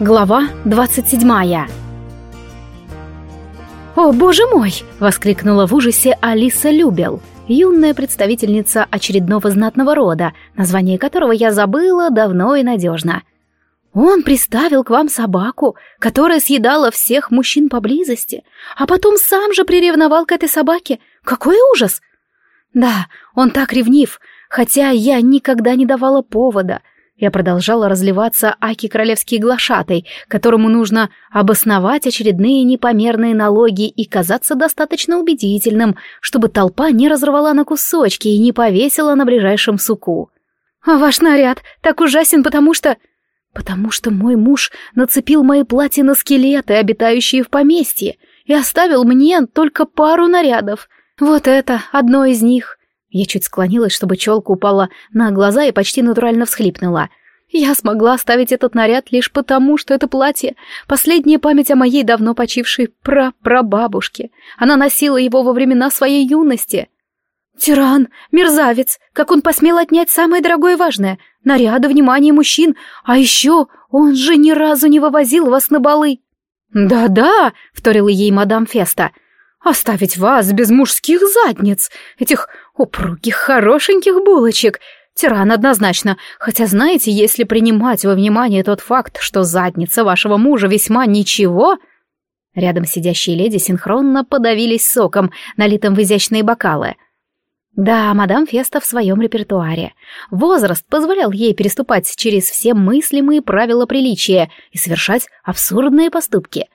Глава 27 «О, боже мой!» — воскликнула в ужасе Алиса Любел, юная представительница очередного знатного рода, название которого я забыла давно и надежно. «Он приставил к вам собаку, которая съедала всех мужчин поблизости, а потом сам же приревновал к этой собаке. Какой ужас!» «Да, он так ревнив, хотя я никогда не давала повода», — я продолжала разливаться аки королевский глашатай, которому нужно обосновать очередные непомерные налоги и казаться достаточно убедительным, чтобы толпа не разорвала на кусочки и не повесила на ближайшем суку. «А ваш наряд так ужасен, потому что...» «Потому что мой муж нацепил мои платья на скелеты, обитающие в поместье, и оставил мне только пару нарядов. Вот это одно из них». Я чуть склонилась, чтобы челка упала на глаза и почти натурально всхлипнула. Я смогла оставить этот наряд лишь потому, что это платье — последняя память о моей давно почившей прапрабабушке. Она носила его во времена своей юности. Тиран, мерзавец, как он посмел отнять самое дорогое и важное — наряды, внимание мужчин, а еще он же ни разу не вывозил вас на балы. «Да-да», — вторила ей мадам Феста, — «оставить вас без мужских задниц, этих упругих хорошеньких булочек. Тиран однозначно, хотя знаете, если принимать во внимание тот факт, что задница вашего мужа весьма ничего... Рядом сидящие леди синхронно подавились соком, налитым в изящные бокалы. Да, мадам Феста в своем репертуаре. Возраст позволял ей переступать через все мыслимые правила приличия и совершать абсурдные поступки.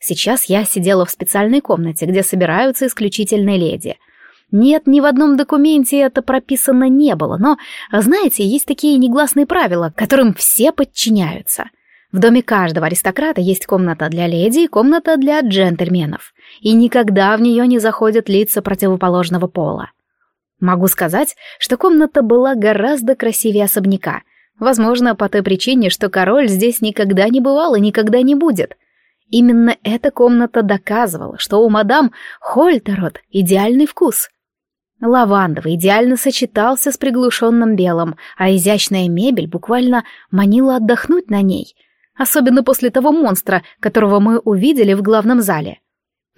Сейчас я сидела в специальной комнате, где собираются исключительные леди — нет, ни в одном документе это прописано не было, но, знаете, есть такие негласные правила, которым все подчиняются. В доме каждого аристократа есть комната для леди и комната для джентльменов, и никогда в нее не заходят лица противоположного пола. Могу сказать, что комната была гораздо красивее особняка, возможно, по той причине, что король здесь никогда не бывал и никогда не будет. Именно эта комната доказывала, что у мадам Хольтерот идеальный вкус — Лавандовый идеально сочетался с приглушенным белым, а изящная мебель буквально манила отдохнуть на ней, особенно после того монстра, которого мы увидели в главном зале.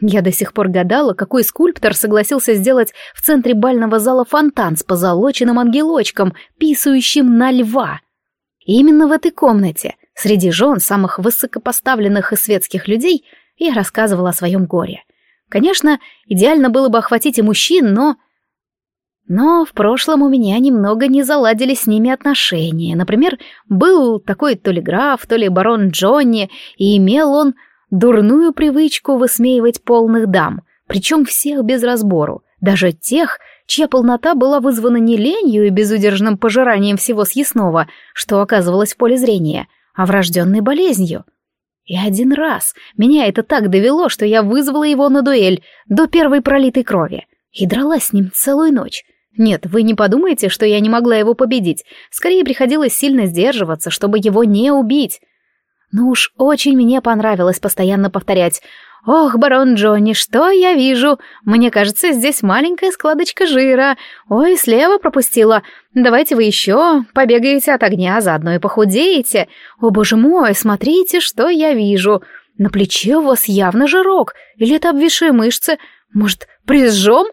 Я до сих пор гадала, какой скульптор согласился сделать в центре бального зала фонтан с позолоченным ангелочком, писающим на льва. И именно в этой комнате, среди жен самых высокопоставленных и светских людей, я рассказывала о своем горе. Конечно, идеально было бы охватить и мужчин, но но в прошлом у меня немного не заладили с ними отношения. Например, был такой то ли граф, то ли барон Джонни, и имел он дурную привычку высмеивать полных дам, причем всех без разбору, даже тех, чья полнота была вызвана не ленью и безудержным пожиранием всего съестного, что оказывалось в поле зрения, а врожденной болезнью. И один раз меня это так довело, что я вызвала его на дуэль до первой пролитой крови и дралась с ним целую ночь, нет, вы не подумайте, что я не могла его победить. Скорее приходилось сильно сдерживаться, чтобы его не убить. Ну уж очень мне понравилось постоянно повторять «Ох, барон Джонни, что я вижу? Мне кажется, здесь маленькая складочка жира. Ой, слева пропустила. Давайте вы еще побегаете от огня, заодно и похудеете. О, боже мой, смотрите, что я вижу. На плече у вас явно жирок. Или это обвисшие мышцы? Может, прижжем?»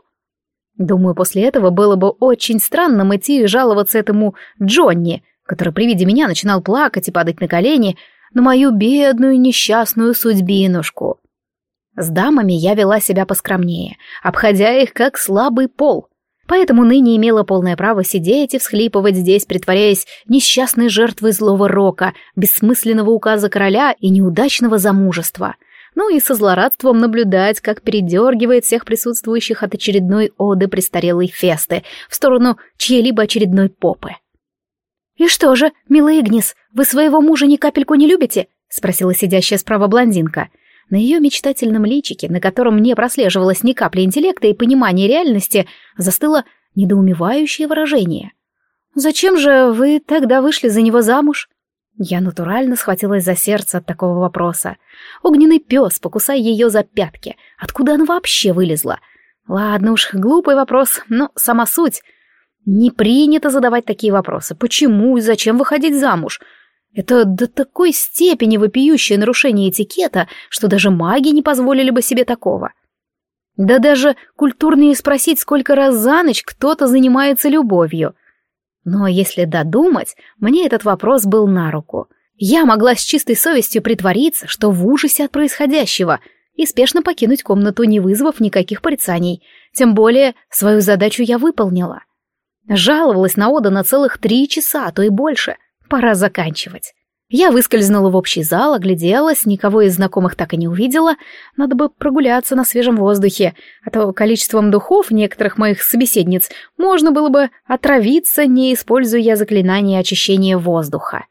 Думаю, после этого было бы очень странно идти и жаловаться этому Джонни, который при виде меня начинал плакать и падать на колени, на мою бедную несчастную судьбинушку. С дамами я вела себя поскромнее, обходя их как слабый пол, поэтому ныне имела полное право сидеть и всхлипывать здесь, притворяясь несчастной жертвой злого рока, бессмысленного указа короля и неудачного замужества — ну и со злорадством наблюдать, как передергивает всех присутствующих от очередной оды престарелой фесты в сторону чьей-либо очередной попы. «И что же, милая Игнис, вы своего мужа ни капельку не любите?» — спросила сидящая справа блондинка. На ее мечтательном личике, на котором не прослеживалось ни капли интеллекта и понимания реальности, застыло недоумевающее выражение. «Зачем же вы тогда вышли за него замуж?» Я натурально схватилась за сердце от такого вопроса. Огненный пес, покусай ее за пятки. Откуда она вообще вылезла? Ладно уж, глупый вопрос, но сама суть. Не принято задавать такие вопросы. Почему и зачем выходить замуж? Это до такой степени вопиющее нарушение этикета, что даже маги не позволили бы себе такого. Да даже культурнее спросить, сколько раз за ночь кто-то занимается любовью. Но если додумать, мне этот вопрос был на руку. Я могла с чистой совестью притвориться, что в ужасе от происходящего, и спешно покинуть комнату, не вызвав никаких порицаний. Тем более, свою задачу я выполнила. Жаловалась на Ода на целых три часа, а то и больше. Пора заканчивать. Я выскользнула в общий зал, огляделась, никого из знакомых так и не увидела. Надо бы прогуляться на свежем воздухе, а то количеством духов некоторых моих собеседниц можно было бы отравиться, не используя заклинание очищения воздуха.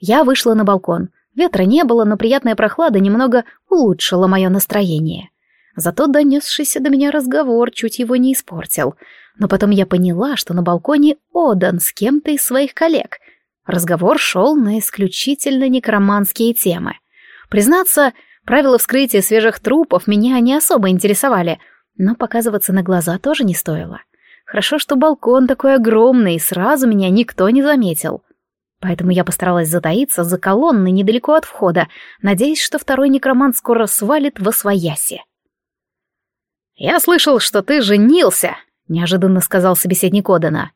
Я вышла на балкон. Ветра не было, но приятная прохлада немного улучшила мое настроение. Зато донесшийся до меня разговор чуть его не испортил. Но потом я поняла, что на балконе Одан с кем-то из своих коллег — Разговор шел на исключительно некроманские темы. Признаться, правила вскрытия свежих трупов меня не особо интересовали, но показываться на глаза тоже не стоило. Хорошо, что балкон такой огромный, и сразу меня никто не заметил. Поэтому я постаралась затаиться за колонной недалеко от входа, надеясь, что второй некромант скоро свалит во свояси. «Я слышал, что ты женился», — неожиданно сказал собеседник Одена.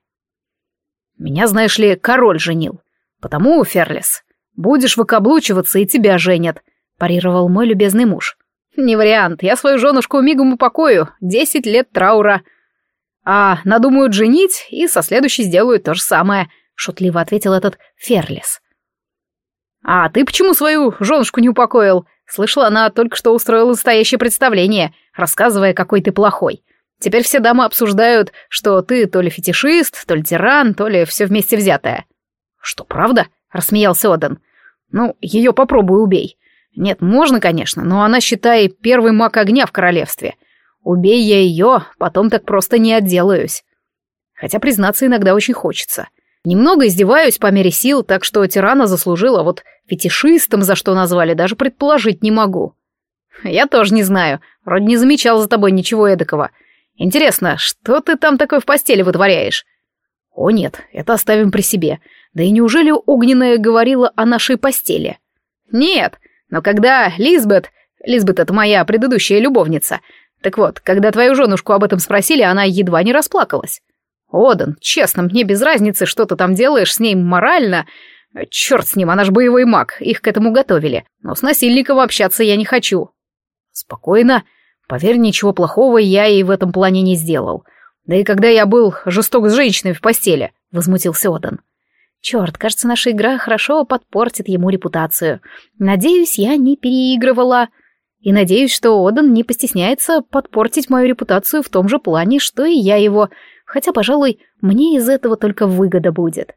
Меня, знаешь ли, король женил. Потому, Ферлис, будешь выкаблучиваться, и тебя женят», — парировал мой любезный муж. «Не вариант, я свою женушку мигом упокою, десять лет траура». «А надумают женить, и со следующей сделают то же самое», — шутливо ответил этот Ферлис. «А ты почему свою женушку не упокоил? Слышала, она только что устроила настоящее представление, рассказывая, какой ты плохой. Теперь все дамы обсуждают, что ты то ли фетишист, то ли тиран, то ли все вместе взятое. Что, правда? Рассмеялся Одан. Ну, ее попробуй убей. Нет, можно, конечно, но она, считай, первый маг огня в королевстве. Убей я ее, потом так просто не отделаюсь. Хотя, признаться, иногда очень хочется. Немного издеваюсь по мере сил, так что тирана заслужила, вот фетишистом за что назвали, даже предположить не могу. Я тоже не знаю, вроде не замечал за тобой ничего эдакого. Интересно, что ты там такое в постели вытворяешь? О нет, это оставим при себе. Да и неужели огненная говорила о нашей постели? Нет, но когда Лизбет... Лизбет — это моя предыдущая любовница. Так вот, когда твою женушку об этом спросили, она едва не расплакалась. Одан, честно, мне без разницы, что ты там делаешь с ней морально. Черт с ним, она ж боевой маг, их к этому готовили. Но с насильником общаться я не хочу. Спокойно. Поверь, ничего плохого я и в этом плане не сделал. Да и когда я был жесток с женщиной в постели, возмутился Одан. Черт, кажется, наша игра хорошо подпортит ему репутацию. Надеюсь, я не переигрывала. И надеюсь, что Одан не постесняется подпортить мою репутацию в том же плане, что и я его, хотя, пожалуй, мне из этого только выгода будет.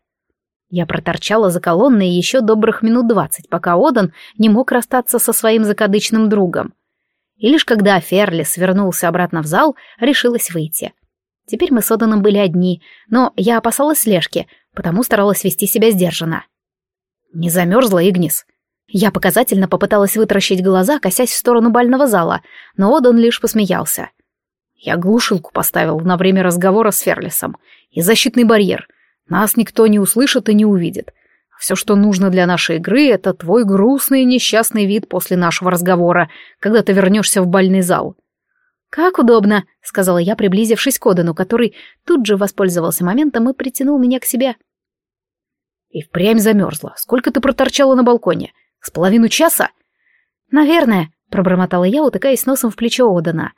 Я проторчала за колонной еще добрых минут двадцать, пока Одан не мог расстаться со своим закадычным другом и лишь когда Ферлис вернулся обратно в зал, решилась выйти. Теперь мы с Оданом были одни, но я опасалась слежки, потому старалась вести себя сдержанно. Не замерзла Игнис. Я показательно попыталась вытаращить глаза, косясь в сторону бального зала, но Одан лишь посмеялся. Я глушилку поставил на время разговора с Ферлисом и защитный барьер. Нас никто не услышит и не увидит. Все, что нужно для нашей игры, это твой грустный и несчастный вид после нашего разговора, когда ты вернешься в бальный зал». «Как удобно», — сказала я, приблизившись к Одану, который тут же воспользовался моментом и притянул меня к себе. «И впрямь замерзла. Сколько ты проторчала на балконе? С половину часа?» «Наверное», — пробормотала я, утыкаясь носом в плечо Одана.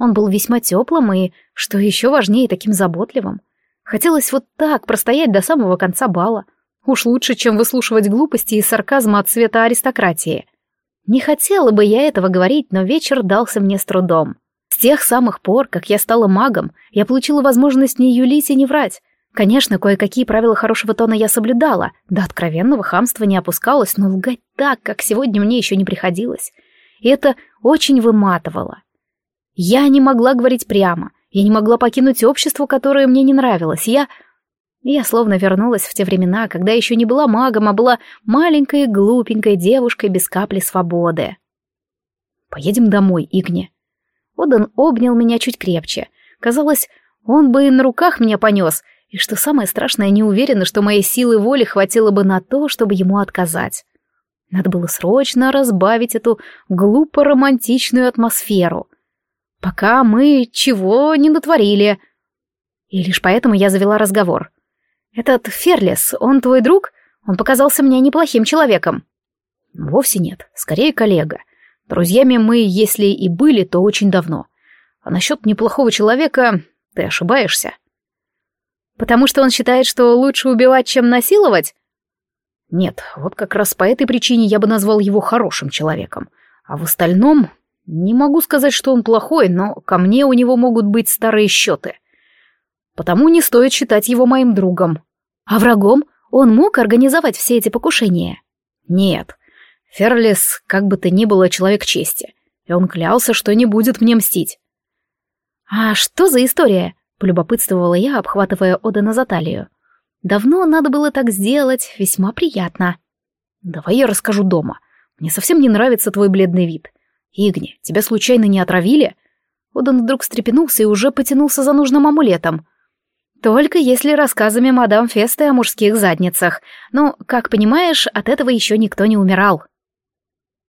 Он был весьма теплым и, что еще важнее, таким заботливым. Хотелось вот так простоять до самого конца бала. Уж лучше, чем выслушивать глупости и сарказм от цвета аристократии. Не хотела бы я этого говорить, но вечер дался мне с трудом. С тех самых пор, как я стала магом, я получила возможность не юлить и не врать. Конечно, кое-какие правила хорошего тона я соблюдала, до откровенного хамства не опускалась, но лгать так, как сегодня мне еще не приходилось. И это очень выматывало. Я не могла говорить прямо, я не могла покинуть общество, которое мне не нравилось, я я словно вернулась в те времена, когда еще не была магом, а была маленькой глупенькой девушкой без капли свободы. «Поедем домой, Игни». Одан обнял меня чуть крепче. Казалось, он бы и на руках меня понес, И что самое страшное, не уверена, что моей силы воли хватило бы на то, чтобы ему отказать. Надо было срочно разбавить эту глупо-романтичную атмосферу. Пока мы чего не натворили. И лишь поэтому я завела разговор. «Этот Ферлес, он твой друг? Он показался мне неплохим человеком». «Вовсе нет, скорее коллега. Друзьями мы, если и были, то очень давно. А насчет неплохого человека ты ошибаешься». «Потому что он считает, что лучше убивать, чем насиловать?» «Нет, вот как раз по этой причине я бы назвал его хорошим человеком. А в остальном не могу сказать, что он плохой, но ко мне у него могут быть старые счеты. Потому не стоит считать его моим другом. А врагом он мог организовать все эти покушения? Нет. Ферлис, как бы то ни было, человек чести. И он клялся, что не будет мне мстить. «А что за история?» — полюбопытствовала я, обхватывая Одена за талию. «Давно надо было так сделать, весьма приятно». «Давай я расскажу дома. Мне совсем не нравится твой бледный вид. Игни, тебя случайно не отравили?» Одан вдруг встрепенулся и уже потянулся за нужным амулетом. «Только если рассказами мадам Фесты о мужских задницах. Ну, как понимаешь, от этого еще никто не умирал».